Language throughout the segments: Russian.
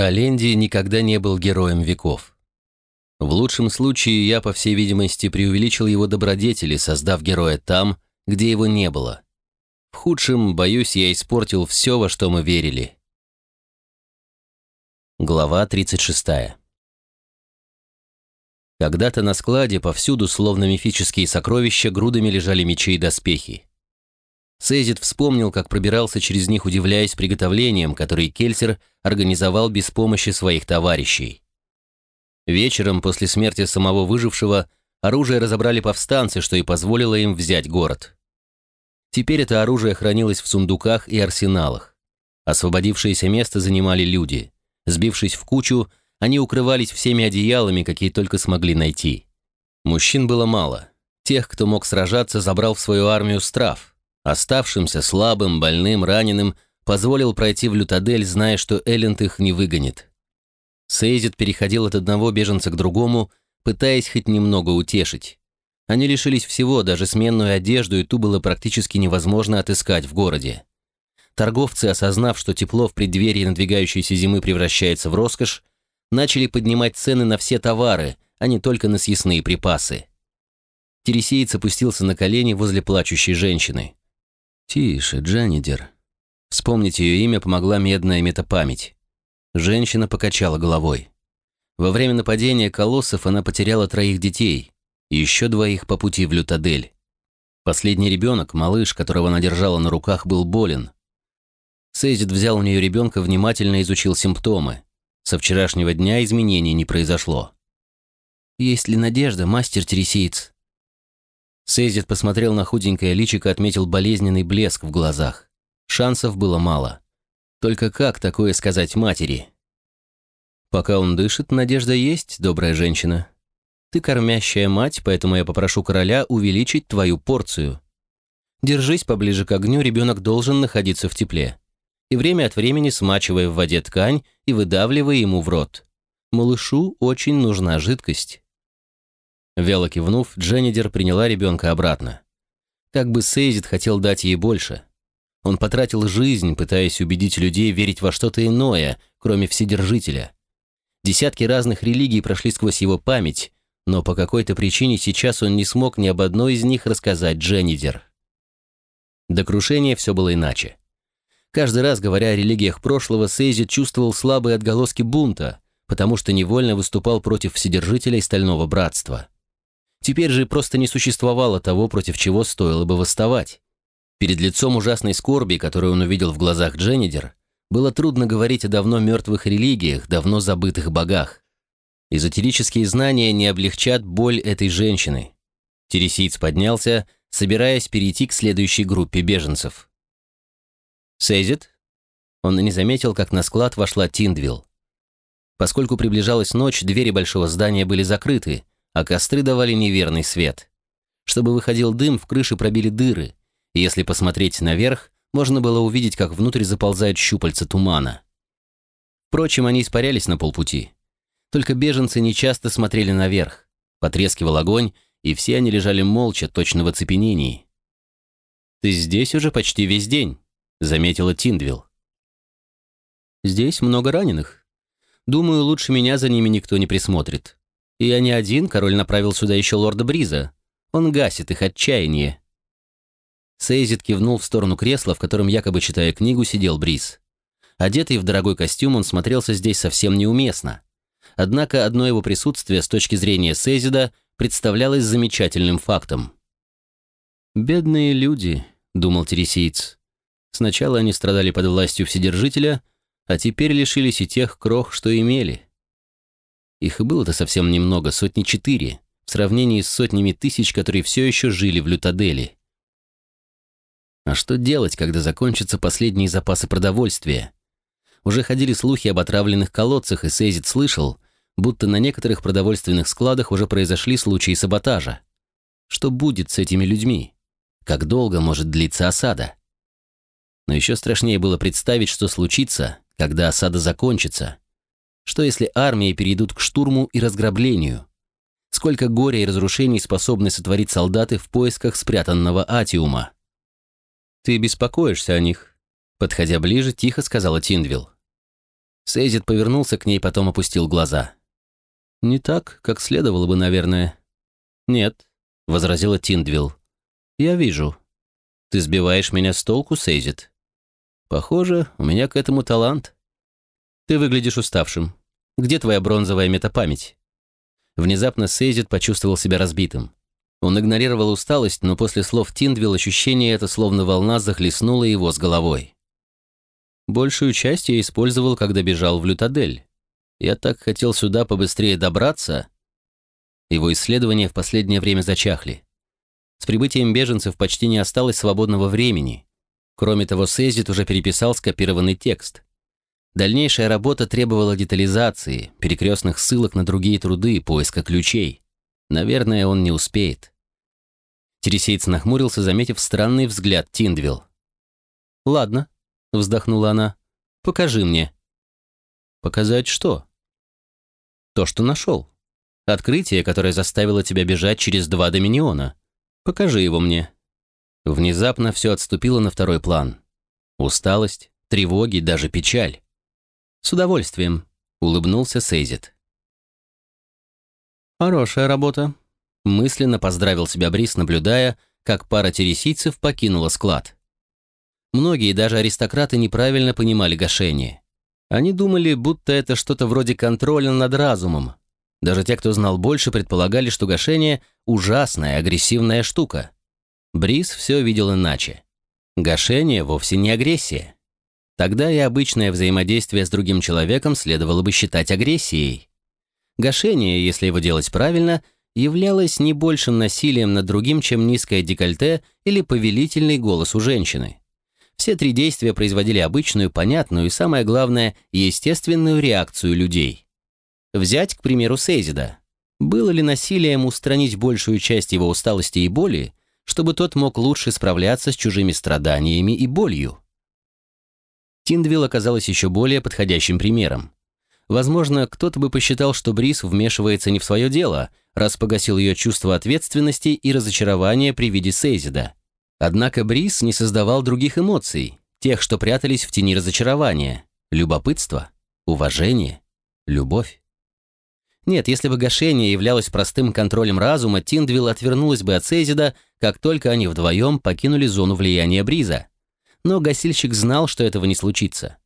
Аленди никогда не был героем веков. В лучшем случае я, по всей видимости, преувеличил его добродетели, создав героя там, где его не было. В худшем, боюсь, я испортил все, во что мы верили. Глава 36. Когда-то на складе повсюду, словно мифические сокровища, грудами лежали мечи и доспехи. Сейзит вспомнил, как пробирался через них, удивляясь приготовлениям, которые Кельсер организовал без помощи своих товарищей. Вечером, после смерти самого выжившего, оружие разобрали повстанцы, что и позволило им взять город. Теперь это оружие хранилось в сундуках и арсеналах. Освободившееся место занимали люди. Сбившись в кучу, они укрывались всеми одеялами, какие только смогли найти. Мужчин было мало. Тех, кто мог сражаться, забрал в свою армию Страф. Оставшимся, слабым, больным, раненым, позволил пройти в Лютадель, зная, что Элленд их не выгонит. Сейзит переходил от одного беженца к другому, пытаясь хоть немного утешить. Они лишились всего, даже сменную одежду, и ту было практически невозможно отыскать в городе. Торговцы, осознав, что тепло в преддверии надвигающейся зимы превращается в роскошь, начали поднимать цены на все товары, а не только на съестные припасы. Тересеец опустился на колени возле плачущей женщины. «Тише, Джанидер». Вспомнить ее имя помогла медная метапамять. Женщина покачала головой. Во время нападения колоссов она потеряла троих детей, и еще двоих по пути в Лютадель. Последний ребенок, малыш, которого она держала на руках, был болен. Сейзит взял у нее ребенка, внимательно изучил симптомы. Со вчерашнего дня изменений не произошло. «Есть ли надежда, мастер Тересиец?» Сейзит посмотрел на худенькое личико, отметил болезненный блеск в глазах. Шансов было мало. Только как такое сказать матери? Пока он дышит, надежда есть, добрая женщина. Ты кормящая мать, поэтому я попрошу короля увеличить твою порцию. Держись поближе к огню, ребенок должен находиться в тепле. И время от времени смачивая в воде ткань и выдавливая ему в рот. Малышу очень нужна жидкость. Вяло кивнув, Дженнидер приняла ребенка обратно. Как бы Сейзит хотел дать ей больше – он потратил жизнь, пытаясь убедить людей верить во что-то иное, кроме Вседержителя. Десятки разных религий прошли сквозь его память, но по какой-то причине сейчас он не смог ни об одной из них рассказать Дженнидер. До крушения все было иначе. Каждый раз, говоря о религиях прошлого, Сейзи чувствовал слабые отголоски бунта, потому что невольно выступал против Вседержителя и Стального Братства. Теперь же просто не существовало того, против чего стоило бы восставать. Перед лицом ужасной скорби, которую он увидел в глазах Дженнидер, было трудно говорить о давно мертвых религиях, давно забытых богах. Эзотерические знания не облегчат боль этой женщины. Тересиец поднялся, собираясь перейти к следующей группе беженцев. «Сейзит?» Он не заметил, как на склад вошла Тиндвилл. Поскольку приближалась ночь, двери большого здания были закрыты, а костры давали неверный свет. Чтобы выходил дым, в крыше пробили дыры – если посмотреть наверх, можно было увидеть, как внутрь заползают щупальца тумана. Впрочем, они испарялись на полпути. Только беженцы нечасто смотрели наверх. Потрескивал огонь, и все они лежали молча, точно в оцепенении. «Ты здесь уже почти весь день», — заметила Тиндвилл. «Здесь много раненых. Думаю, лучше меня за ними никто не присмотрит. И я не один, король направил сюда еще лорда Бриза. Он гасит их отчаяние. Сейзит кивнул в сторону кресла, в котором, якобы читая книгу, сидел Бриз. Одетый в дорогой костюм, он смотрелся здесь совсем неуместно. Однако одно его присутствие с точки зрения Сейзида представлялось замечательным фактом. «Бедные люди», — думал Тересиец. «Сначала они страдали под властью Вседержителя, а теперь лишились и тех крох, что имели». Их и было-то совсем немного, сотни четыре, в сравнении с сотнями тысяч, которые все еще жили в Лютадели. А что делать, когда закончатся последние запасы продовольствия? Уже ходили слухи об отравленных колодцах, и Сейзит слышал, будто на некоторых продовольственных складах уже произошли случаи саботажа. Что будет с этими людьми? Как долго может длиться осада? Но еще страшнее было представить, что случится, когда осада закончится. Что если армии перейдут к штурму и разграблению? Сколько горя и разрушений способны сотворить солдаты в поисках спрятанного атиума? «Ты беспокоишься о них?» Подходя ближе, тихо сказала Тиндвилл. Сейзит повернулся к ней, потом опустил глаза. «Не так, как следовало бы, наверное». «Нет», — возразила Тиндвилл. «Я вижу. Ты сбиваешь меня с толку, Сейзит. Похоже, у меня к этому талант. Ты выглядишь уставшим. Где твоя бронзовая метапамять?» Внезапно Сейзит почувствовал себя разбитым. Он игнорировал усталость, но после слов Тиндвилл ощущение это словно волна захлестнуло его с головой. Большую часть я использовал, когда бежал в Лютадель. Я так хотел сюда побыстрее добраться. Его исследования в последнее время зачахли. С прибытием беженцев почти не осталось свободного времени. Кроме того, Сейзит уже переписал скопированный текст. Дальнейшая работа требовала детализации, перекрестных ссылок на другие труды, поиска ключей. Наверное, он не успеет. Тересейц нахмурился, заметив странный взгляд Тиндвилл. «Ладно», — вздохнула она, — «покажи мне». «Показать что?» «То, что нашел. Открытие, которое заставило тебя бежать через два доминиона. Покажи его мне». Внезапно все отступило на второй план. Усталость, тревоги, даже печаль. «С удовольствием», — улыбнулся Сейзит. «Хорошая работа», — мысленно поздравил себя Брис, наблюдая, как пара тересийцев покинула склад. Многие, даже аристократы, неправильно понимали гашение. Они думали, будто это что-то вроде контроля над разумом. Даже те, кто знал больше, предполагали, что гашение – ужасная, агрессивная штука. Брис все видел иначе. Гашение вовсе не агрессия. Тогда и обычное взаимодействие с другим человеком следовало бы считать агрессией. Гашение, если его делать правильно, являлось не большим насилием над другим, чем низкое декольте или повелительный голос у женщины. Все три действия производили обычную, понятную и, самое главное, естественную реакцию людей. Взять, к примеру, Сейзида. Было ли насилием устранить большую часть его усталости и боли, чтобы тот мог лучше справляться с чужими страданиями и болью? Тиндвилл оказалась еще более подходящим примером. Возможно, кто-то бы посчитал, что Брис вмешивается не в свое дело, раз погасил ее чувство ответственности и разочарования при виде Сейзида. Однако Брис не создавал других эмоций, тех, что прятались в тени разочарования, любопытство, уважение, любовь. Нет, если бы гашение являлось простым контролем разума, Тиндвилл отвернулась бы от Сейзида, как только они вдвоем покинули зону влияния Бриза но гасильщик знал, что этого не случится.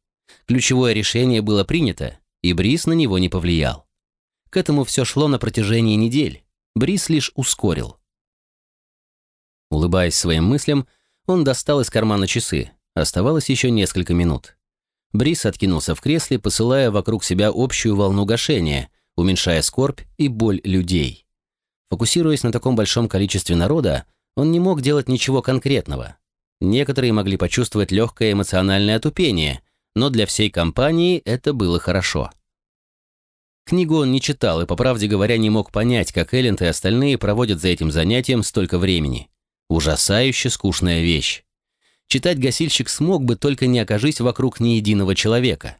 Ключевое решение было принято, и Брис на него не повлиял. К этому все шло на протяжении недель. Брис лишь ускорил. Улыбаясь своим мыслям, он достал из кармана часы. Оставалось еще несколько минут. Брис откинулся в кресле, посылая вокруг себя общую волну гашения, уменьшая скорбь и боль людей. Фокусируясь на таком большом количестве народа, он не мог делать ничего конкретного. Некоторые могли почувствовать легкое эмоциональное отупение, но для всей компании это было хорошо. Книгу он не читал и, по правде говоря, не мог понять, как Элленд и остальные проводят за этим занятием столько времени. Ужасающе скучная вещь. Читать гасильщик смог бы, только не окажись вокруг ни единого человека.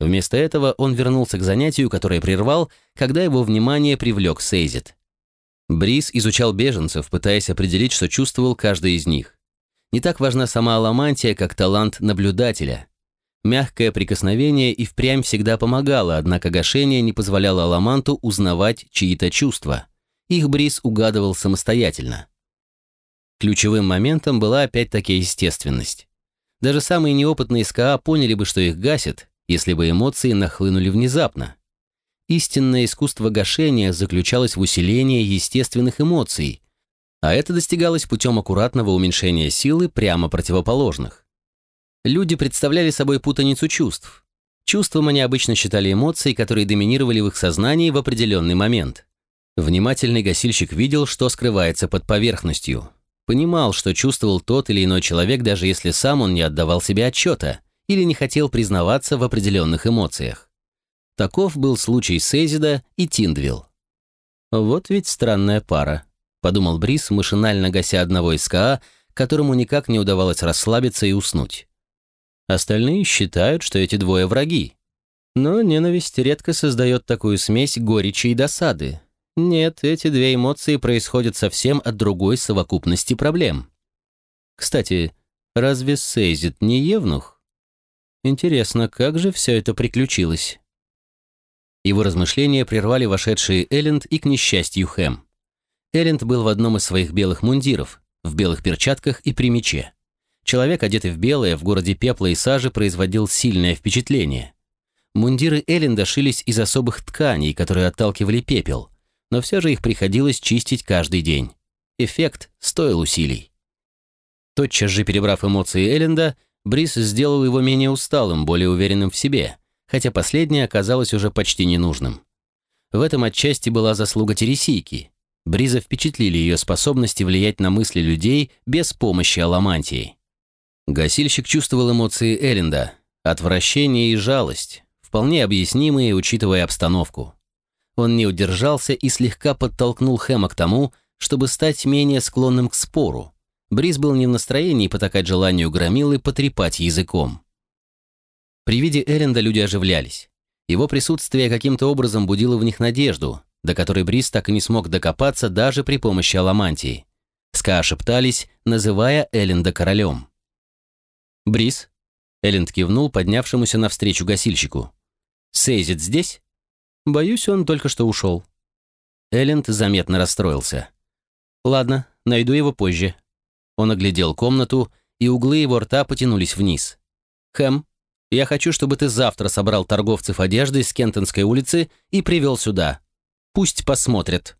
Вместо этого он вернулся к занятию, которое прервал, когда его внимание привлек Сейзит. Брис изучал беженцев, пытаясь определить, что чувствовал каждый из них. Не так важна сама аламантия, как талант наблюдателя. Мягкое прикосновение и впрямь всегда помогало, однако гашение не позволяло аламанту узнавать чьи-то чувства. Их Брис угадывал самостоятельно. Ключевым моментом была опять-таки естественность. Даже самые неопытные СКА поняли бы, что их гасят, если бы эмоции нахлынули внезапно. Истинное искусство гашения заключалось в усилении естественных эмоций, а это достигалось путем аккуратного уменьшения силы прямо противоположных. Люди представляли собой путаницу чувств. Чувством они обычно считали эмоции, которые доминировали в их сознании в определенный момент. Внимательный гасильщик видел, что скрывается под поверхностью. Понимал, что чувствовал тот или иной человек, даже если сам он не отдавал себе отчета или не хотел признаваться в определенных эмоциях. Таков был случай Сейзида и Тиндвилл. Вот ведь странная пара. — подумал Брис, машинально гася одного из КА, которому никак не удавалось расслабиться и уснуть. Остальные считают, что эти двое враги. Но ненависть редко создает такую смесь горечи и досады. Нет, эти две эмоции происходят совсем от другой совокупности проблем. Кстати, разве Сейзит не евнух? Интересно, как же все это приключилось? Его размышления прервали вошедшие Элленд и, к несчастью, Хэм. Элленд был в одном из своих белых мундиров, в белых перчатках и при мече. Человек, одетый в белое, в городе пепла и сажи, производил сильное впечатление. Мундиры Элленда шились из особых тканей, которые отталкивали пепел, но все же их приходилось чистить каждый день. Эффект стоил усилий. Тотчас же перебрав эмоции Элленда, Брис сделал его менее усталым, более уверенным в себе, хотя последнее оказалось уже почти ненужным. В этом отчасти была заслуга Тересийки. Бриза впечатлили ее способности влиять на мысли людей без помощи аламантии. Гасильщик чувствовал эмоции Элленда, отвращение и жалость, вполне объяснимые, учитывая обстановку. Он не удержался и слегка подтолкнул Хэма к тому, чтобы стать менее склонным к спору. Бриз был не в настроении потакать желанию громилы потрепать языком. При виде Эренда люди оживлялись. Его присутствие каким-то образом будило в них надежду, до которой Бриз так и не смог докопаться даже при помощи аламантии. Ска шептались, называя Элленда королем. «Бриз?» Элленд кивнул поднявшемуся навстречу гасильщику. Сейзит здесь?» «Боюсь, он только что ушел». Элленд заметно расстроился. «Ладно, найду его позже». Он оглядел комнату, и углы его рта потянулись вниз. «Хэм, я хочу, чтобы ты завтра собрал торговцев одеждой с Кентонской улицы и привел сюда. Пусть посмотрят».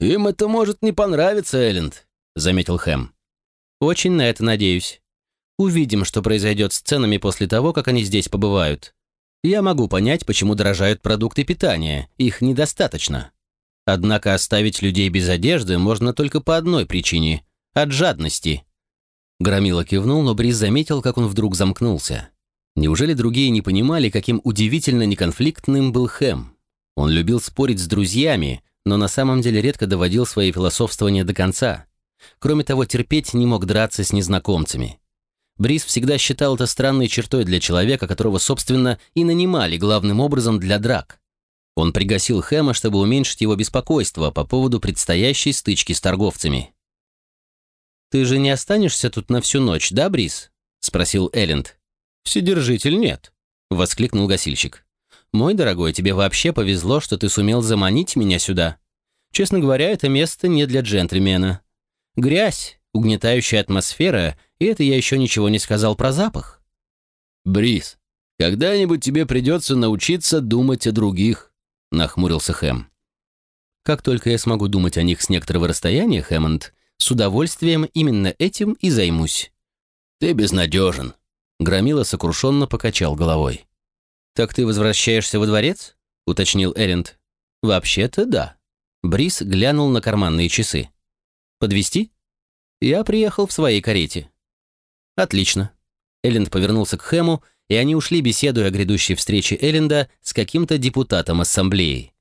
«Им это может не понравиться, Элленд», — заметил Хэм. «Очень на это надеюсь. Увидим, что произойдет с ценами после того, как они здесь побывают. Я могу понять, почему дорожают продукты питания, их недостаточно. Однако оставить людей без одежды можно только по одной причине – от жадности. Громила кивнул, но Брис заметил, как он вдруг замкнулся. Неужели другие не понимали, каким удивительно неконфликтным был Хэм? Он любил спорить с друзьями, но на самом деле редко доводил свои философствования до конца. Кроме того, терпеть не мог драться с незнакомцами. Брис всегда считал это странной чертой для человека, которого, собственно, и нанимали главным образом для драк. Он пригасил Хэма, чтобы уменьшить его беспокойство по поводу предстоящей стычки с торговцами. «Ты же не останешься тут на всю ночь, да, Брис?» — спросил Элленд. «Вседержитель нет», — воскликнул гасильщик. «Мой дорогой, тебе вообще повезло, что ты сумел заманить меня сюда. Честно говоря, это место не для джентльмена. Грязь, угнетающая атмосфера — и это я еще ничего не сказал про запах. «Брис, когда-нибудь тебе придется научиться думать о других», — нахмурился Хэм. «Как только я смогу думать о них с некоторого расстояния, Хэммонд, с удовольствием именно этим и займусь». «Ты безнадежен», — Громила сокрушенно покачал головой. «Так ты возвращаешься во дворец?» — уточнил Эренд. «Вообще-то да». Брис глянул на карманные часы. «Подвести? «Я приехал в своей карете». «Отлично». Элленд повернулся к Хэму, и они ушли, беседуя о грядущей встрече Элленда с каким-то депутатом ассамблеи.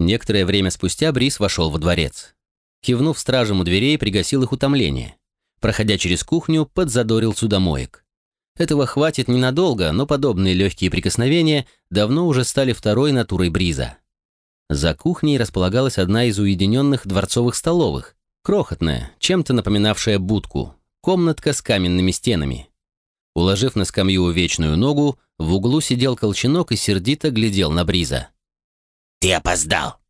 Некоторое время спустя Брис вошел во дворец. Кивнув стражам у дверей, пригасил их утомление. Проходя через кухню, подзадорил судомоек. Этого хватит ненадолго, но подобные легкие прикосновения давно уже стали второй натурой Бриза. За кухней располагалась одна из уединенных дворцовых столовых, крохотная, чем-то напоминавшая будку, комнатка с каменными стенами. Уложив на скамью вечную ногу, в углу сидел колченок и сердито глядел на Бриза. «Ты опоздал!»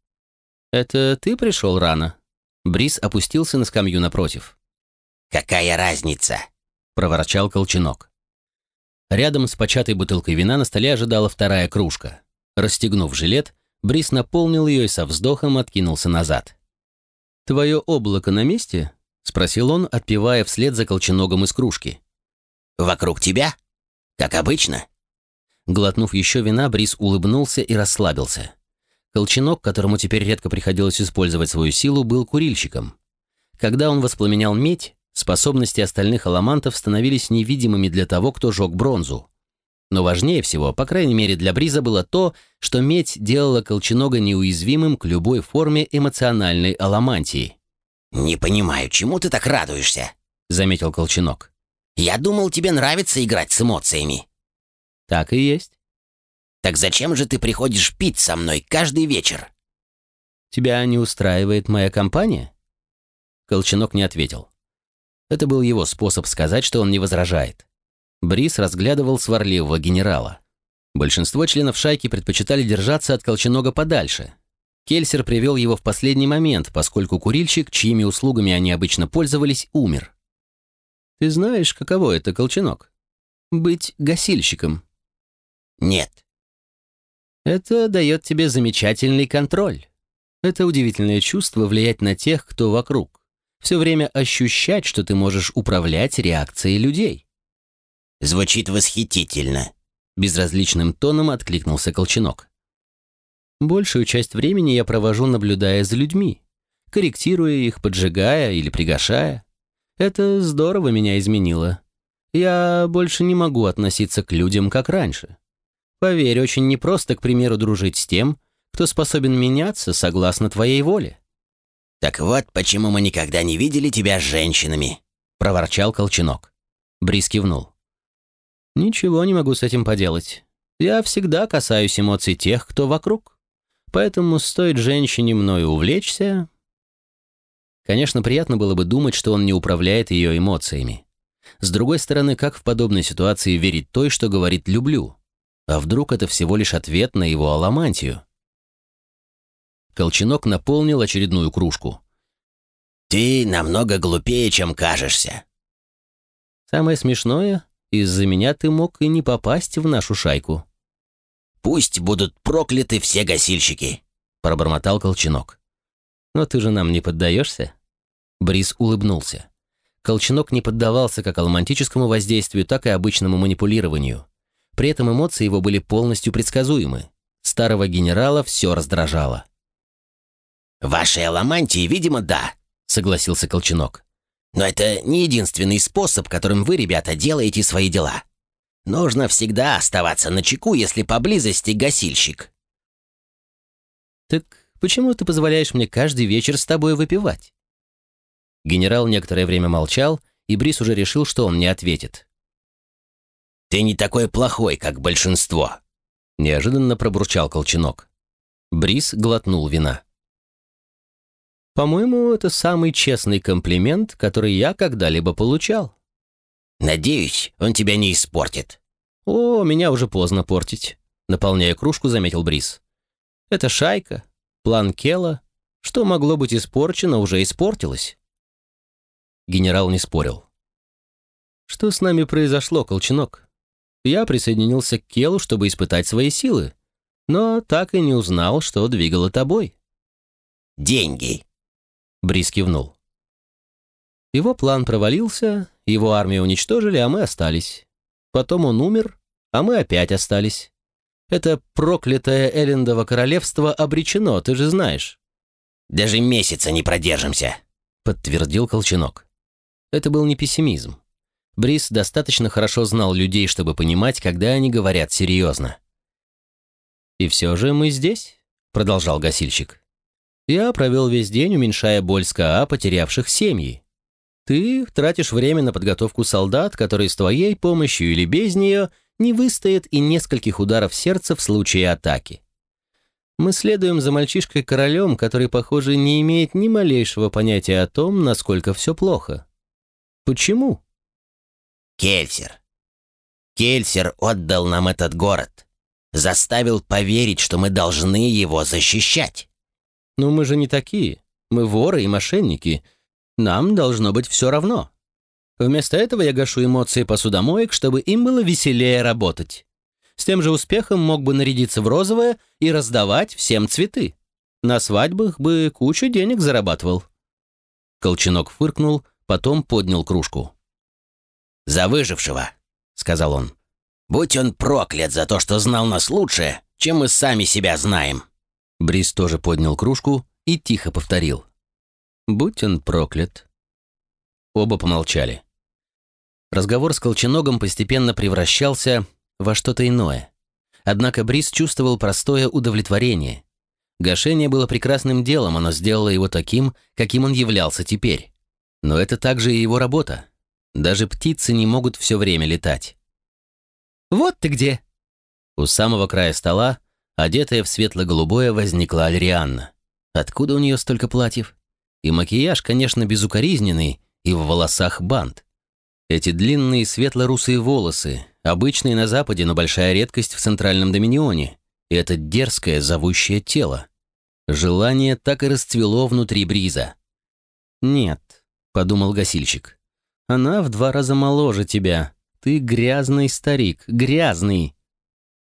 «Это ты пришел рано?» Бриз опустился на скамью напротив. «Какая разница?» — проворчал колченок. Рядом с початой бутылкой вина на столе ожидала вторая кружка. Расстегнув жилет, Брис наполнил ее и со вздохом откинулся назад. «Твое облако на месте?» — спросил он, отпивая вслед за колченогом из кружки. «Вокруг тебя? Как обычно?» Глотнув еще вина, Брис улыбнулся и расслабился. Колченок, которому теперь редко приходилось использовать свою силу, был курильщиком. Когда он воспламенял медь, способности остальных аламантов становились невидимыми для того, кто жег бронзу. Но важнее всего, по крайней мере для Бриза, было то, что медь делала Колченога неуязвимым к любой форме эмоциональной аламантии. «Не понимаю, чему ты так радуешься?» — заметил Колченок. «Я думал, тебе нравится играть с эмоциями». «Так и есть». «Так зачем же ты приходишь пить со мной каждый вечер?» «Тебя не устраивает моя компания?» Колченок не ответил. Это был его способ сказать, что он не возражает. Брис разглядывал сварливого генерала. Большинство членов шайки предпочитали держаться от колченога подальше. Кельсер привел его в последний момент, поскольку курильщик, чьими услугами они обычно пользовались, умер. «Ты знаешь, каково это, колченог? Быть гасильщиком?» «Нет». «Это дает тебе замечательный контроль. Это удивительное чувство влиять на тех, кто вокруг. Все время ощущать, что ты можешь управлять реакцией людей». «Звучит восхитительно», Безразличным тоном откликнулся Колченок. Большую часть времени я провожу, наблюдая за людьми, корректируя их, поджигая или пригашая. Это здорово меня изменило. Я больше не могу относиться к людям, как раньше. Поверь, очень непросто, к примеру, дружить с тем, кто способен меняться согласно твоей воле. «Так вот, почему мы никогда не видели тебя с женщинами», — проворчал Колченок. Брис кивнул. Ничего не могу с этим поделать. Я всегда касаюсь эмоций тех, кто вокруг. Поэтому стоит женщине мною увлечься... Конечно, приятно было бы думать, что он не управляет ее эмоциями. С другой стороны, как в подобной ситуации верить той, что говорит «люблю»? А вдруг это всего лишь ответ на его аламантию? Колченок наполнил очередную кружку. «Ты намного глупее, чем кажешься». Самое смешное, из-за меня ты мог и не попасть в нашу шайку». «Пусть будут прокляты все гасильщики», — пробормотал Колченок. «Но ты же нам не поддаешься?» Брис улыбнулся. Колченок не поддавался как алмантическому воздействию, так и обычному манипулированию. При этом эмоции его были полностью предсказуемы. Старого генерала все раздражало. «Вашей аламантии, видимо, да», — согласился Колченок. Но это не единственный способ, которым вы, ребята, делаете свои дела. Нужно всегда оставаться на чеку, если поблизости гасильщик. Так почему ты позволяешь мне каждый вечер с тобой выпивать? Генерал некоторое время молчал, и Брис уже решил, что он не ответит. «Ты не такой плохой, как большинство», — неожиданно пробурчал Колченок. Брис глотнул вина. По-моему, это самый честный комплимент, который я когда-либо получал. Надеюсь, он тебя не испортит. О, меня уже поздно портить, наполняя кружку, заметил Брис. Это шайка, план Кела. Что могло быть испорчено, уже испортилось. Генерал не спорил. Что с нами произошло, Колченок? Я присоединился к Келу, чтобы испытать свои силы, но так и не узнал, что двигало тобой. Деньги, Брис кивнул. Его план провалился, его армию уничтожили, а мы остались. Потом он умер, а мы опять остались. Это проклятое Эллендово королевство обречено, ты же знаешь. Даже месяца не продержимся, подтвердил Колченок. Это был не пессимизм. Брис достаточно хорошо знал людей, чтобы понимать, когда они говорят серьезно. «И все же мы здесь», — продолжал гасильщик. Я провел весь день, уменьшая боль СКА, потерявших семьи. Ты тратишь время на подготовку солдат, которые с твоей помощью или без нее не выстоят и нескольких ударов сердца в случае атаки. Мы следуем за мальчишкой-королем, который, похоже, не имеет ни малейшего понятия о том, насколько все плохо. Почему? Кельсер. Кельсер отдал нам этот город. Заставил поверить, что мы должны его защищать. Но мы же не такие. Мы воры и мошенники. Нам должно быть все равно. Вместо этого я гашу эмоции посудомоек, чтобы им было веселее работать. С тем же успехом мог бы нарядиться в розовое и раздавать всем цветы. На свадьбах бы кучу денег зарабатывал. Колченок фыркнул, потом поднял кружку. «За выжившего», — сказал он. «Будь он проклят за то, что знал нас лучше, чем мы сами себя знаем». Брис тоже поднял кружку и тихо повторил. «Будь он проклят». Оба помолчали. Разговор с Колченогом постепенно превращался во что-то иное. Однако Брис чувствовал простое удовлетворение. Гашение было прекрасным делом, оно сделало его таким, каким он являлся теперь. Но это также и его работа. Даже птицы не могут все время летать. «Вот ты где!» У самого края стола Одетая в светло-голубое возникла Альрианна. Откуда у нее столько платьев? И макияж, конечно, безукоризненный, и в волосах бант. Эти длинные светло-русые волосы, обычные на Западе, но большая редкость в Центральном Доминионе, и это дерзкое, зовущее тело. Желание так и расцвело внутри Бриза. «Нет», — подумал гасильщик, — «она в два раза моложе тебя. Ты грязный старик, грязный».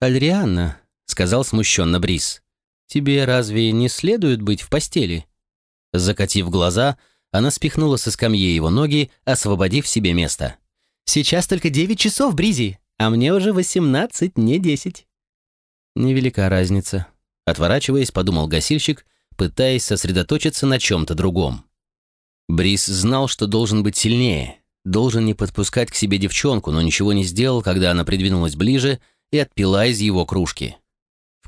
«Альрианна», — сказал смущенно Бриз, — «тебе разве не следует быть в постели?» Закатив глаза, она спихнула со скамьи его ноги, освободив себе место. «Сейчас только девять часов, Бризи, а мне уже восемнадцать, не десять». «Невелика разница», — отворачиваясь, подумал гасильщик, пытаясь сосредоточиться на чем-то другом. Бриз знал, что должен быть сильнее, должен не подпускать к себе девчонку, но ничего не сделал, когда она придвинулась ближе и отпила из его кружки.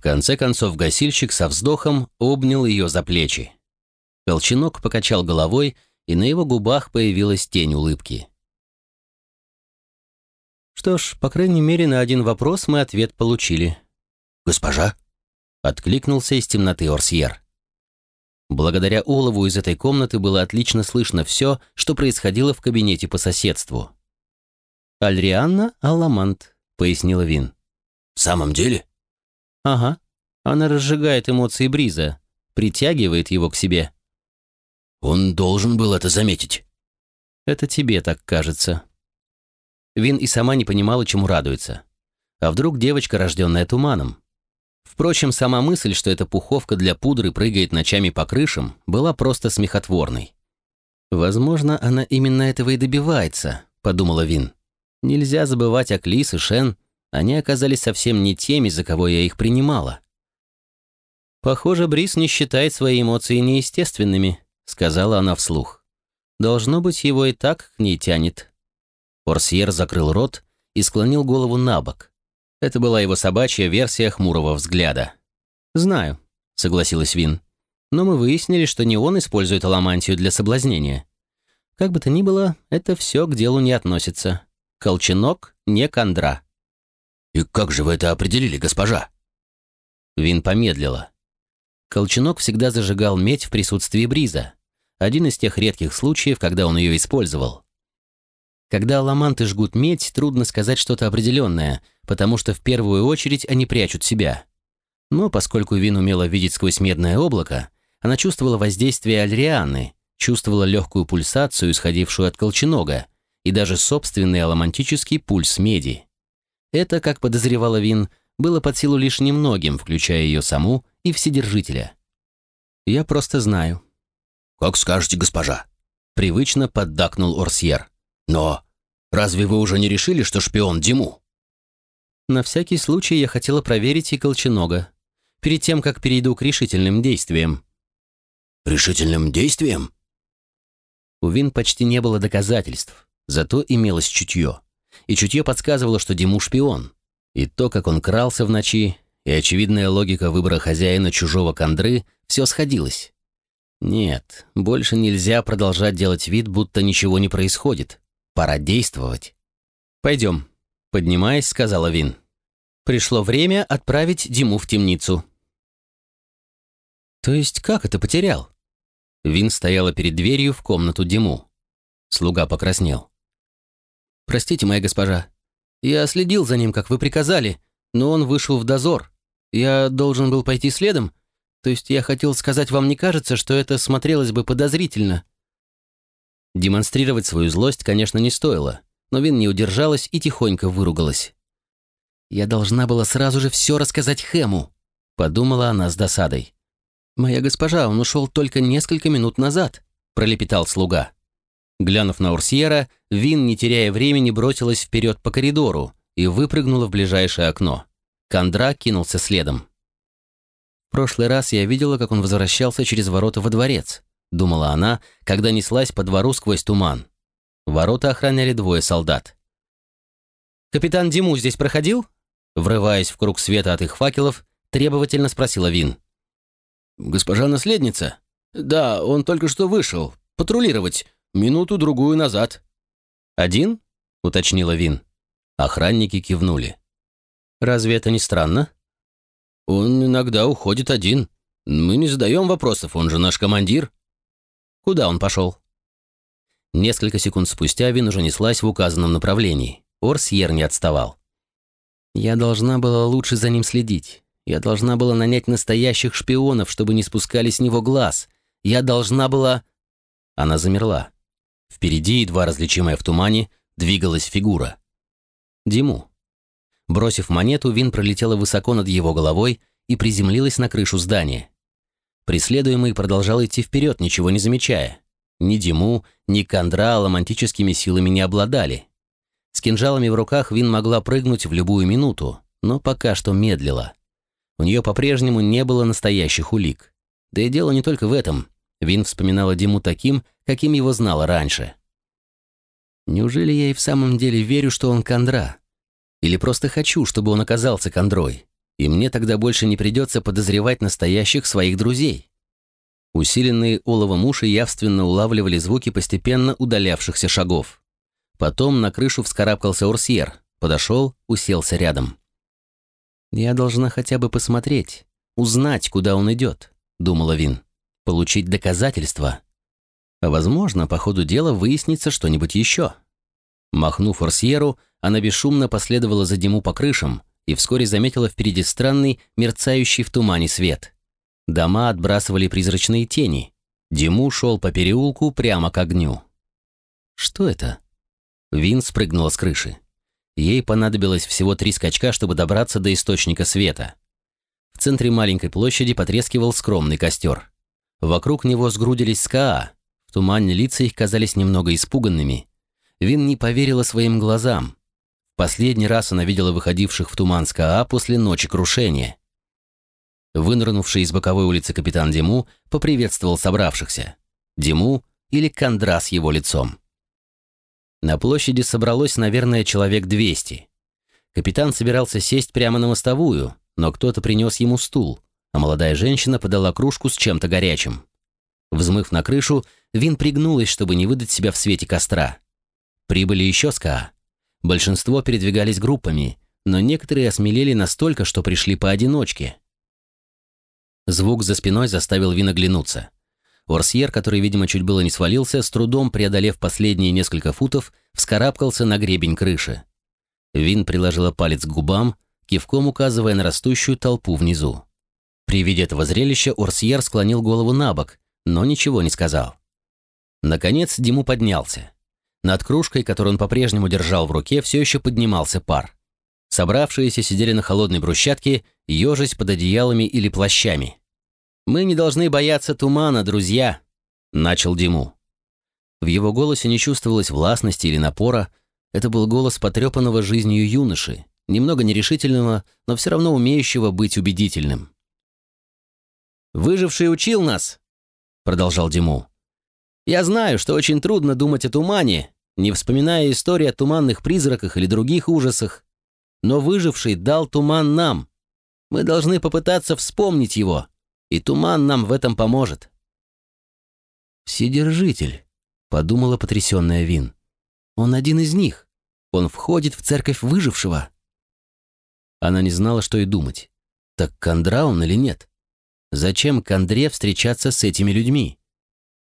Конце концов гасильщик со вздохом обнял ее за плечи. Колченок покачал головой, и на его губах появилась тень улыбки. Что ж, по крайней мере, на один вопрос мы ответ получили. «Госпожа?» — откликнулся из темноты Орсьер. Благодаря Олову из этой комнаты было отлично слышно все, что происходило в кабинете по соседству. «Альрианна Аламант», — пояснила Вин. «В самом деле?» «Ага. Она разжигает эмоции Бриза, притягивает его к себе». Он должен был это заметить. Это тебе так кажется. Вин и сама не понимала, чему радуется. А вдруг девочка, рожденная туманом? Впрочем, сама мысль, что эта пуховка для пудры прыгает ночами по крышам, была просто смехотворной. «Возможно, она именно этого и добивается», — подумала Вин. «Нельзя забывать о Клис и Шен. Они оказались совсем не теми, за кого я их принимала». Похоже, Брис не считает свои эмоции неестественными, — сказала она вслух. «Должно быть, его и так к ней тянет». Орсьер закрыл рот и склонил голову на бок. Это была его собачья версия хмурого взгляда. «Знаю», — согласилась Вин. «Но мы выяснили, что не он использует аламантию для соблазнения. Как бы то ни было, это все к делу не относится. Колченок не кандра». «И как же вы это определили, госпожа?» Вин помедлила. Колченок всегда зажигал медь в присутствии Бриза. Один из тех редких случаев, когда он ее использовал. Когда ламанты жгут медь, трудно сказать что-то определенное, потому что в первую очередь они прячут себя. Но поскольку Вин умела видеть сквозь медное облако, она чувствовала воздействие Альрианы, чувствовала легкую пульсацию, исходившую от колченога, и даже собственный аламантический пульс меди. Это, как подозревала Вин, было под силу лишь немногим, включая ее саму и Вседержителя. «Я просто знаю». «Как скажете, госпожа», — привычно поддакнул Орсьер. «Но разве вы уже не решили, что шпион Диму?» На всякий случай я хотела проверить и Колченога, перед тем, как перейду к решительным действиям. «Решительным действиям?» У Вин почти не было доказательств, зато имелось чутье. И чутье подсказывало, что Диму шпион. И то, как он крался в ночи, и очевидная логика выбора хозяина чужого кондры, все сходилось. Нет, больше нельзя продолжать делать вид, будто ничего не происходит. Пора действовать. «Пойдем», — поднимаясь, сказала Вин. «Пришло время отправить Диму в темницу». «То есть как это потерял?» Вин стояла перед дверью в комнату Диму. Слуга покраснел. «Простите, моя госпожа, я следил за ним, как вы приказали, но он вышел в дозор. Я должен был пойти следом? То есть я хотел сказать, вам не кажется, что это смотрелось бы подозрительно?» Демонстрировать свою злость, конечно, не стоило, но Вин не удержалась и тихонько выругалась. «Я должна была сразу же все рассказать Хэму», — подумала она с досадой. «Моя госпожа, он ушел только несколько минут назад», — пролепетал слуга. Глянув на Урсьера, Вин, не теряя времени, бросилась вперед по коридору и выпрыгнула в ближайшее окно. Кондра кинулся следом. В прошлый раз я видела, как он возвращался через ворота во дворец, думала она, когда неслась по двору сквозь туман. Ворота охраняли двое солдат. «Капитан Диму здесь проходил?» Врываясь в круг света от их факелов, требовательно спросила Вин. «Госпожа наследница?» «Да, он только что вышел. Патрулировать. Минуту-другую назад». «Один?» — уточнила Вин. Охранники кивнули. «Разве это не странно?» «Он иногда уходит один. Мы не задаем вопросов, он же наш командир». «Куда он пошел?» Несколько секунд спустя Вин уже неслась в указанном направлении. Орсьер не отставал. «Я должна была лучше за ним следить. Я должна была нанять настоящих шпионов, чтобы не спускали с него глаз. Я должна была...» Она замерла. Впереди, едва различимая в тумане, двигалась фигура. Диму. Бросив монету, Вин пролетела высоко над его головой и приземлилась на крышу здания. Преследуемый продолжал идти вперед, ничего не замечая. Ни Диму, ни Кондра романтическими силами не обладали. С кинжалами в руках Вин могла прыгнуть в любую минуту, но пока что медлила. У нее по-прежнему не было настоящих улик. Да и дело не только в этом. Вин вспоминала Диму таким, каким его знала раньше. Неужели я и в самом деле верю, что он Кондра? Или просто хочу, чтобы он оказался Кондрой? И мне тогда больше не придется подозревать настоящих своих друзей. Усиленные оловом уши явственно улавливали звуки постепенно удалявшихся шагов. Потом на крышу вскарабкался Орсьер, подошел, уселся рядом. «Я должна хотя бы посмотреть, узнать, куда он идет», — думала Вин. «Получить доказательства. Возможно, по ходу дела выяснится что-нибудь еще». Махнув Орсьеру, она бесшумно последовала за Диму по крышам и вскоре заметила впереди странный, мерцающий в тумане свет. Дома отбрасывали призрачные тени. Диму шел по переулку прямо к огню. «Что это?» Вин спрыгнула с крыши. Ей понадобилось всего три скачка, чтобы добраться до источника света. В центре маленькой площади потрескивал скромный костер. Вокруг него сгрудились СКА. В тумане лица их казались немного испуганными. Вин не поверила своим глазам. Последний раз она видела выходивших в туман СКА после ночи крушения. Вынырнувший из боковой улицы капитан Диму поприветствовал собравшихся. Диму или Кондра с его лицом. На площади собралось, наверное, человек 200. Капитан собирался сесть прямо на мостовую, но кто-то принес ему стул, а молодая женщина подала кружку с чем-то горячим. Взмыв на крышу, Вин пригнулась, чтобы не выдать себя в свете костра. Прибыли еще СКА. Большинство передвигались группами, но некоторые осмелели настолько, что пришли поодиночке. Звук за спиной заставил Вин оглянуться. Орсьер, который, видимо, чуть было не свалился, с трудом преодолев последние несколько футов, вскарабкался на гребень крыши. Вин приложила палец к губам, кивком указывая на растущую толпу внизу. При виде этого зрелища Орсьер склонил голову на бок, но ничего не сказал. Наконец Диму поднялся. Над кружкой, которую он по-прежнему держал в руке, все еще поднимался пар. Собравшиеся сидели на холодной брусчатке, ежась под одеялами или плащами. «Мы не должны бояться тумана, друзья», — начал Диму. В его голосе не чувствовалось властности или напора. Это был голос потрепанного жизнью юноши, немного нерешительного, но все равно умеющего быть убедительным. «Выживший учил нас», — продолжал Диму. «Я знаю, что очень трудно думать о тумане, не вспоминая истории о туманных призраках или других ужасах но выживший дал туман нам. Мы должны попытаться вспомнить его, и туман нам в этом поможет». «Вседержитель», — подумала потрясенная Вин. «Он один из них. Он входит в церковь выжившего». Она не знала, что и думать. Так Кондра он или нет? Зачем Кондре встречаться с этими людьми?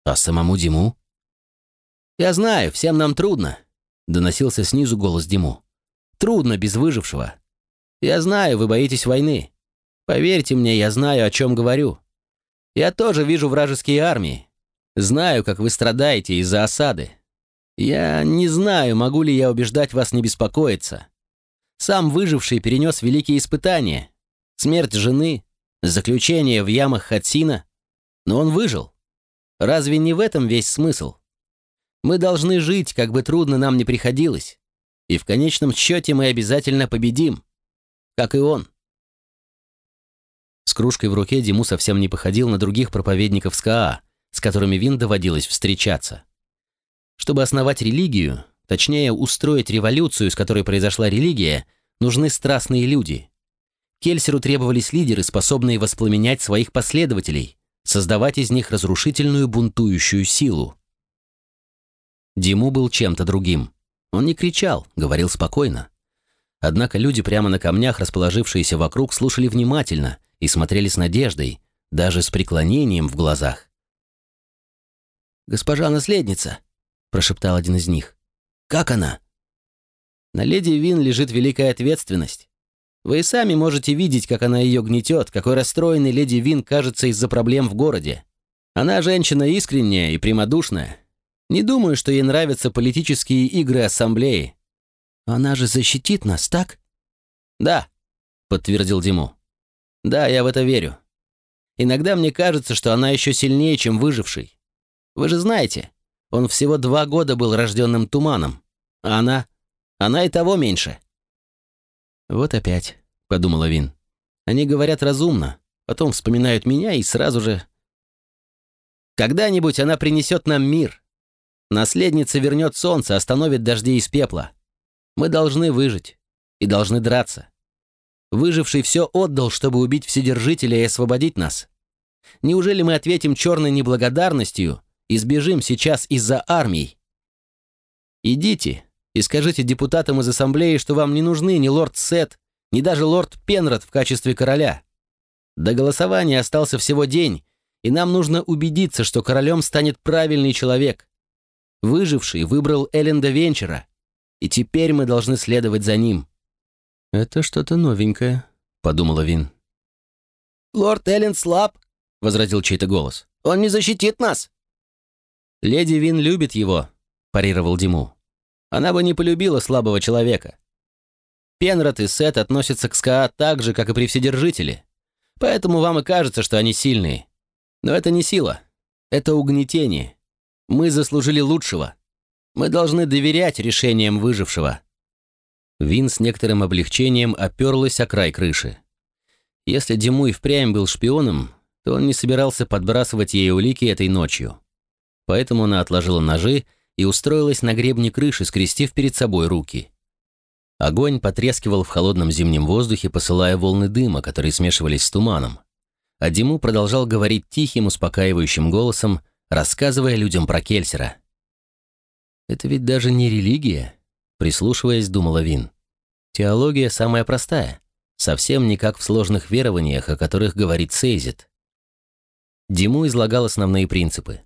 А самому Диму? «Я знаю, всем нам трудно», — доносился снизу голос Диму. Трудно без выжившего. Я знаю, вы боитесь войны. Поверьте мне, я знаю, о чем говорю. Я тоже вижу вражеские армии. Знаю, как вы страдаете из-за осады. Я не знаю, могу ли я убеждать вас не беспокоиться. Сам выживший перенес великие испытания. Смерть жены, заключение в ямах Хатсина. Но он выжил. Разве не в этом весь смысл? Мы должны жить, как бы трудно нам ни приходилось. И в конечном счете мы обязательно победим. Как и он. С кружкой в руке Диму совсем не походил на других проповедников СКА, с которыми Вин доводилось встречаться. Чтобы основать религию, точнее, устроить революцию, с которой произошла религия, нужны страстные люди. Кельсеру требовались лидеры, способные воспламенять своих последователей, создавать из них разрушительную бунтующую силу. Диму был чем-то другим. Он не кричал, говорил спокойно. Однако люди прямо на камнях, расположившиеся вокруг, слушали внимательно и смотрели с надеждой, даже с преклонением в глазах. «Госпожа наследница, — прошептал один из них. «Как она?» «На леди Вин лежит великая ответственность. Вы и сами можете видеть, как она ее гнетет, какой расстроенной леди Вин кажется из-за проблем в городе. Она женщина искренняя и прямодушная. Не думаю, что ей нравятся политические игры ассамблеи. Она же защитит нас, так? Да, подтвердил Диму. Да, я в это верю. Иногда мне кажется, что она еще сильнее, чем выживший. Вы же знаете, он всего два года был рожденным туманом. А она? Она и того меньше. Вот опять, подумала Вин. Они говорят разумно, потом вспоминают меня и сразу же... Когда-нибудь она принесет нам мир, Наследница вернет солнце, остановит дожди из пепла. Мы должны выжить и должны драться. Выживший все отдал, чтобы убить Вседержителя и освободить нас. Неужели мы ответим черной неблагодарностью и сбежим сейчас из-за армий? Идите и скажите депутатам из ассамблеи, что вам не нужны ни лорд Сет, ни даже лорд Пенрод в качестве короля. До голосования остался всего день, и нам нужно убедиться, что королем станет правильный человек, Выживший выбрал Элленда Венчера, и теперь мы должны следовать за ним». «Это что-то новенькое», — подумала Вин. «Лорд Элленд слаб», — возразил чей-то голос. «Он не защитит нас». «Леди Вин любит его», — парировал Диму. «Она бы не полюбила слабого человека. Пенрод и Сет относятся к СКА так же, как и при Вседержителе. Поэтому вам и кажется, что они сильные. Но это не сила. Это угнетение. Мы заслужили лучшего. Мы должны доверять решениям выжившего». Вин с некоторым облегчением оперлась о край крыши. Если Диму и впрямь был шпионом, то он не собирался подбрасывать ей улики этой ночью. Поэтому она отложила ножи и устроилась на гребне крыши, скрестив перед собой руки. Огонь потрескивал в холодном зимнем воздухе, посылая волны дыма, которые смешивались с туманом. А Диму продолжал говорить тихим, успокаивающим голосом, рассказывая людям про Кельсера. «Это ведь даже не религия», — прислушиваясь, думала Вин. «Теология самая простая, совсем не как в сложных верованиях, о которых говорит Сейзит». Диму излагал основные принципы.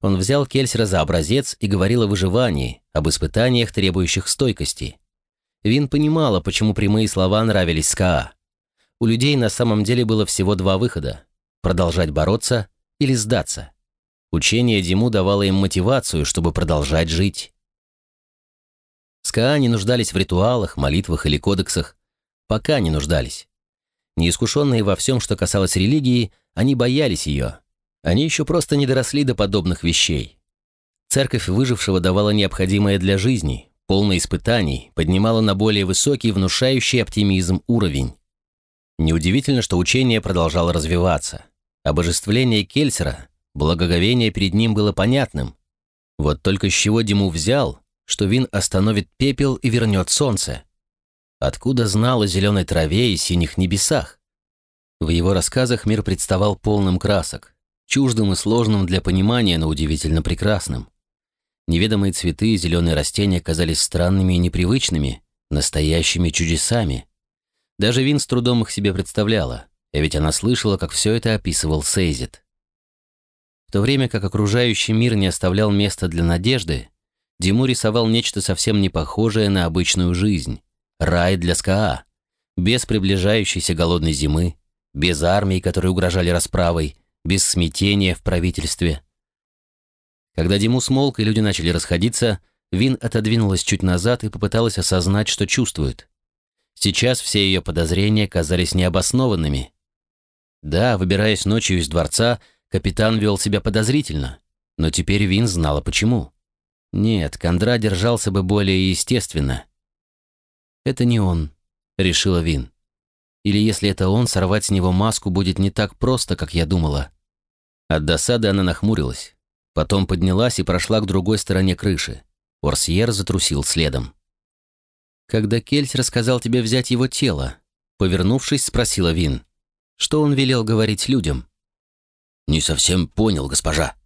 Он взял Кельсера за образец и говорил о выживании, об испытаниях, требующих стойкости. Вин понимала, почему прямые слова нравились Скаа. У людей на самом деле было всего два выхода – продолжать бороться или сдаться. Учение Диму давало им мотивацию, чтобы продолжать жить. СКА не нуждались в ритуалах, молитвах или кодексах. Пока не нуждались. Неискушенные во всем, что касалось религии, они боялись ее. Они еще просто не доросли до подобных вещей. Церковь выжившего давала необходимое для жизни, полное испытаний, поднимала на более высокий, внушающий оптимизм уровень. Неудивительно, что учение продолжало развиваться. Обожествление Кельсера Благоговение перед ним было понятным. Вот только с чего Диму взял, что Вин остановит пепел и вернет солнце? Откуда знал о зеленой траве и синих небесах? В его рассказах мир представал полным красок, чуждым и сложным для понимания, но удивительно прекрасным. Неведомые цветы и зеленые растения казались странными и непривычными, настоящими чудесами. Даже Вин с трудом их себе представляла, а ведь она слышала, как все это описывал Сейзит. В то время как окружающий мир не оставлял места для надежды, Диму рисовал нечто совсем не похожее на обычную жизнь. Рай для СКА. Без приближающейся голодной зимы, без армий, которые угрожали расправой, без смятения в правительстве. Когда Диму смолк и люди начали расходиться, Вин отодвинулась чуть назад и попыталась осознать, что чувствует. Сейчас все ее подозрения казались необоснованными. Да, выбираясь ночью из дворца, Капитан вел себя подозрительно, но теперь Вин знала почему. Нет, Кондра держался бы более естественно. «Это не он», — решила Вин. «Или если это он, сорвать с него маску будет не так просто, как я думала». От досады она нахмурилась. Потом поднялась и прошла к другой стороне крыши. Орсьер затрусил следом. «Когда Кельс рассказал тебе взять его тело?» Повернувшись, спросила Вин. «Что он велел говорить людям?» «Не совсем понял, госпожа».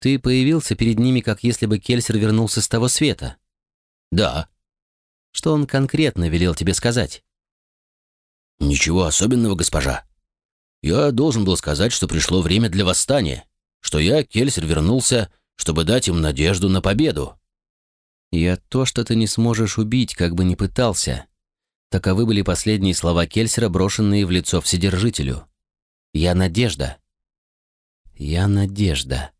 «Ты появился перед ними, как если бы Кельсер вернулся с того света?» «Да». «Что он конкретно велел тебе сказать?» «Ничего особенного, госпожа. Я должен был сказать, что пришло время для восстания, что я, Кельсер, вернулся, чтобы дать им надежду на победу». «Я то, что ты не сможешь убить, как бы ни пытался». Таковы были последние слова Кельсера, брошенные в лицо Вседержителю. «Я надежда». «Я надежда».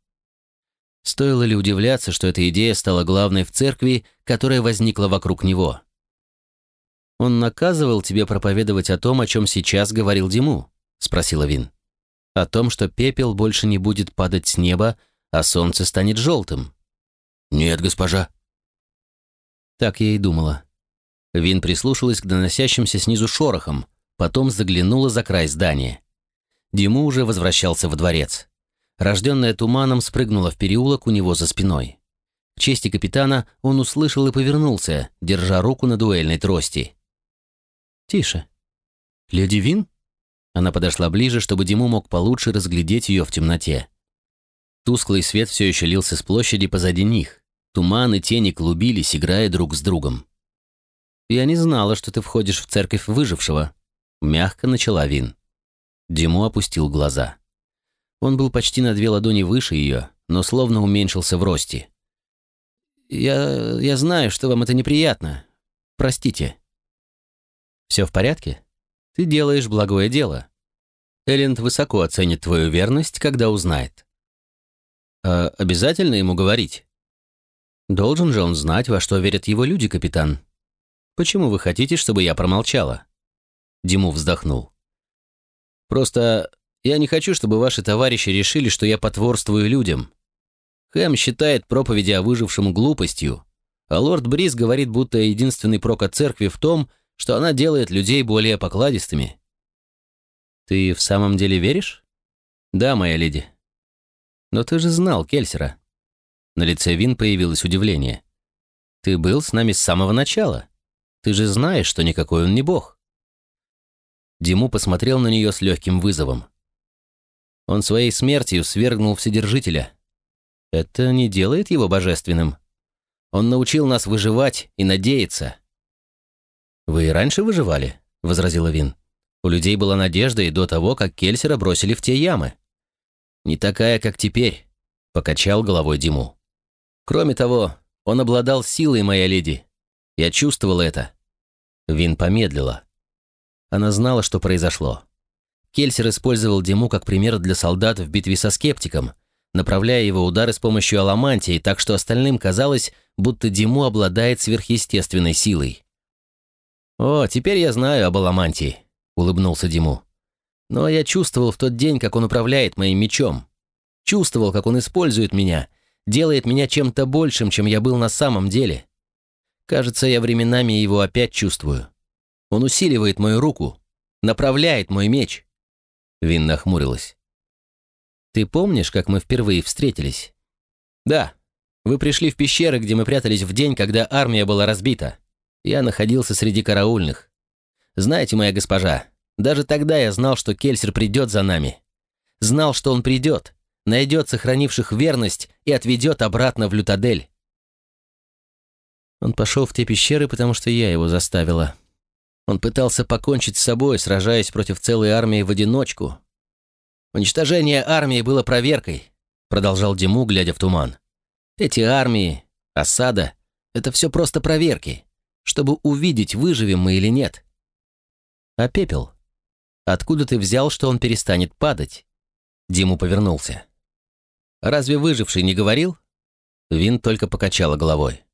Стоило ли удивляться, что эта идея стала главной в церкви, которая возникла вокруг него? «Он наказывал тебе проповедовать о том, о чем сейчас говорил Диму?» — спросила Вин. «О том, что пепел больше не будет падать с неба, а солнце станет желтым». «Нет, госпожа». Так я и думала. Вин прислушалась к доносящимся снизу шорохам, потом заглянула за край здания. Диму уже возвращался во дворец. Рожденная туманом спрыгнула в переулок у него за спиной. К чести капитана он услышал и повернулся, держа руку на дуэльной трости. «Тише. Леди Вин?» Она подошла ближе, чтобы Диму мог получше разглядеть ее в темноте. Тусклый свет все еще лился с площади позади них. Туман и тени клубились, играя друг с другом. «Я не знала, что ты входишь в церковь выжившего», — мягко начала Вин. Диму опустил глаза. Он был почти на две ладони выше ее, но словно уменьшился в росте. «Я... я знаю, что вам это неприятно. Простите». «Все в порядке? Ты делаешь благое дело. Элленд высоко оценит твою верность, когда узнает». «А обязательно ему говорить?» «Должен же он знать, во что верят его люди, капитан. Почему вы хотите, чтобы я промолчала?» Диму вздохнул. «Просто я не хочу, чтобы ваши товарищи решили, что я потворствую людям. Хэм считает проповеди о выжившем глупостью, а лорд Бриз говорит, будто единственный прок от церкви в том, что она делает людей более покладистыми. Ты в самом деле веришь? Да, моя леди. Но ты же знал Кельсера. На лице Вин появилось удивление. Ты был с нами с самого начала. Ты же знаешь, что никакой он не бог. Диму посмотрел на нее с легким вызовом. Он своей смертью свергнул Вседержителя. Это не делает его божественным. Он научил нас выживать и надеяться. «Вы и раньше выживали», — возразила Вин. «У людей была надежда и до того, как Кельсера бросили в те ямы». «Не такая, как теперь», — покачал головой Диму. «Кроме того, он обладал силой, моя леди. Я чувствовал это». Вин помедлила. Она знала, что произошло. Кельсер использовал Диму как пример для солдат в битве со скептиком, направляя его удары с помощью аламантии, так что остальным казалось, будто Диму обладает сверхъестественной силой. «О, теперь я знаю об Аламантии», — улыбнулся Диму. «Но я чувствовал в тот день, как он управляет моим мечом. Чувствовал, как он использует меня, делает меня чем-то большим, чем я был на самом деле. Кажется, я временами его опять чувствую. Он усиливает мою руку, направляет мой меч». Вин нахмурилась. «Ты помнишь, как мы впервые встретились?» «Да. Вы пришли в пещеры, где мы прятались в день, когда армия была разбита. Я находился среди караульных. Знаете, моя госпожа, даже тогда я знал, что Кельсер придет за нами. Знал, что он придет, найдет сохранивших верность и отведет обратно в Лютадель. Он пошел в те пещеры, потому что я его заставила. Он пытался покончить с собой, сражаясь против целой армии в одиночку. Уничтожение армии было проверкой, продолжал Диму, глядя в туман. Эти армии, осада — это все просто проверки чтобы увидеть, выживем мы или нет. А пепел? Откуда ты взял, что он перестанет падать? Диму повернулся. Разве выживший не говорил? Вин только покачала головой.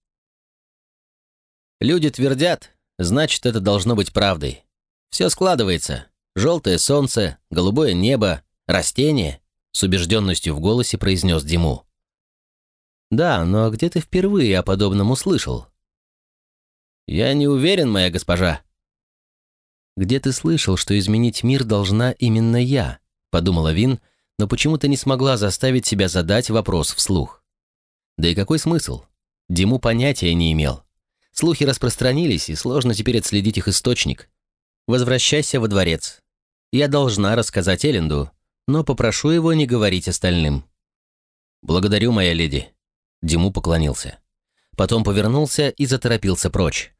Люди твердят, значит, это должно быть правдой. Все складывается. Желтое солнце, голубое небо, растения, с убежденностью в голосе произнес Диму. Да, но где ты впервые о подобном услышал? «Я не уверен, моя госпожа». «Где ты слышал, что изменить мир должна именно я?» — подумала Вин, но почему-то не смогла заставить себя задать вопрос вслух. Да и какой смысл? Диму понятия не имел. Слухи распространились, и сложно теперь отследить их источник. Возвращайся во дворец. Я должна рассказать Эленду, но попрошу его не говорить остальным. Благодарю, моя леди. Диму поклонился. Потом повернулся и заторопился прочь.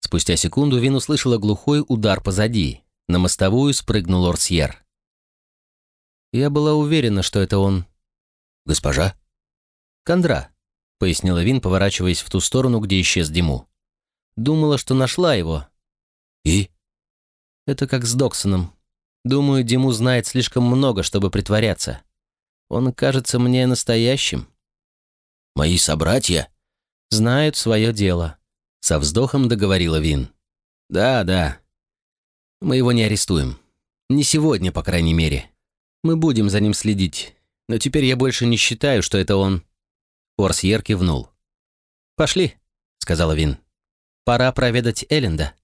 Спустя секунду Вин услышала глухой удар позади. На мостовую спрыгнул Орсьер. Я была уверена, что это он. «Госпожа?» Кондра», — пояснила Вин, поворачиваясь в ту сторону, где исчез Диму. «Думала, что нашла его». «И?» «Это как с Доксоном. Думаю, Диму знает слишком много, чтобы притворяться. Он кажется мне настоящим». «Мои собратья?» «Знают свое дело», — со вздохом договорила Вин. «Да, да. Мы его не арестуем. Не сегодня, по крайней мере. Мы будем за ним следить. Но теперь я больше не считаю, что это он». Орсьер кивнул. «Пошли», — сказала Вин. «Пора проведать Элленда».